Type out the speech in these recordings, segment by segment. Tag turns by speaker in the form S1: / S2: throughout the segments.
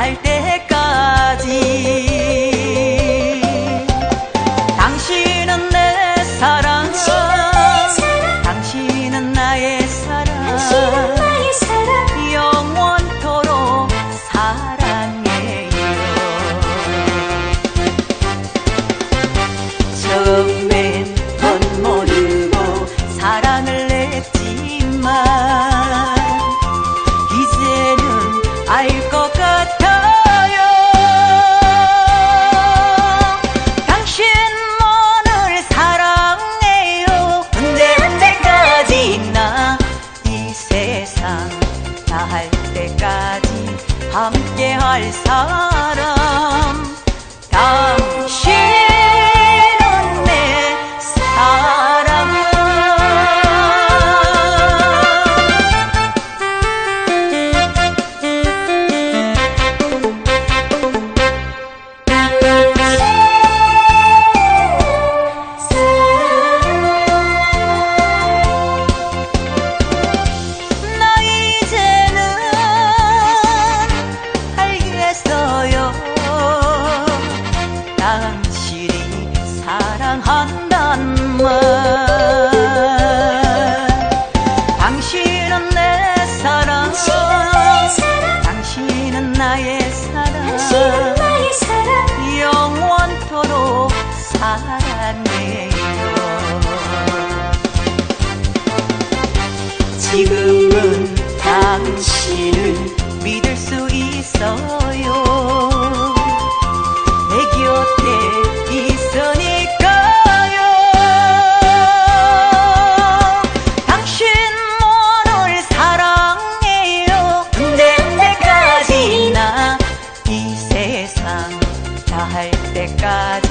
S1: 할 때까지. 당신은 내 사랑. 당신은 나의 사랑. 영원토록 사랑해요. 처음엔 건 모르고 사랑을 냈지만 끝까지 함께 할 사람. 다음 사랑한단 말. 당신은 내 사랑. 당신은 나의 사랑. 영원토록 사랑해요. 지금은 당신을 할 때까지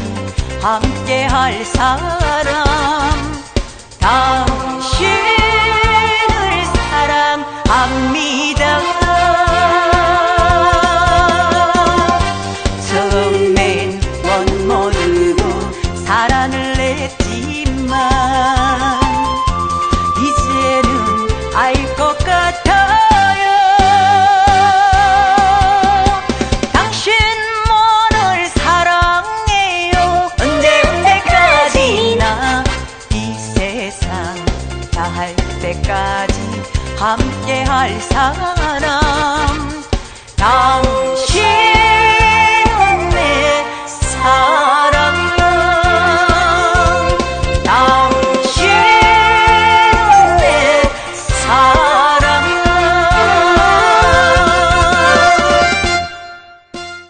S1: 함께 할 사람. 당신을 사랑합니다. 처음엔 못 모르고 사랑을 다할 때까지 함께 할 사람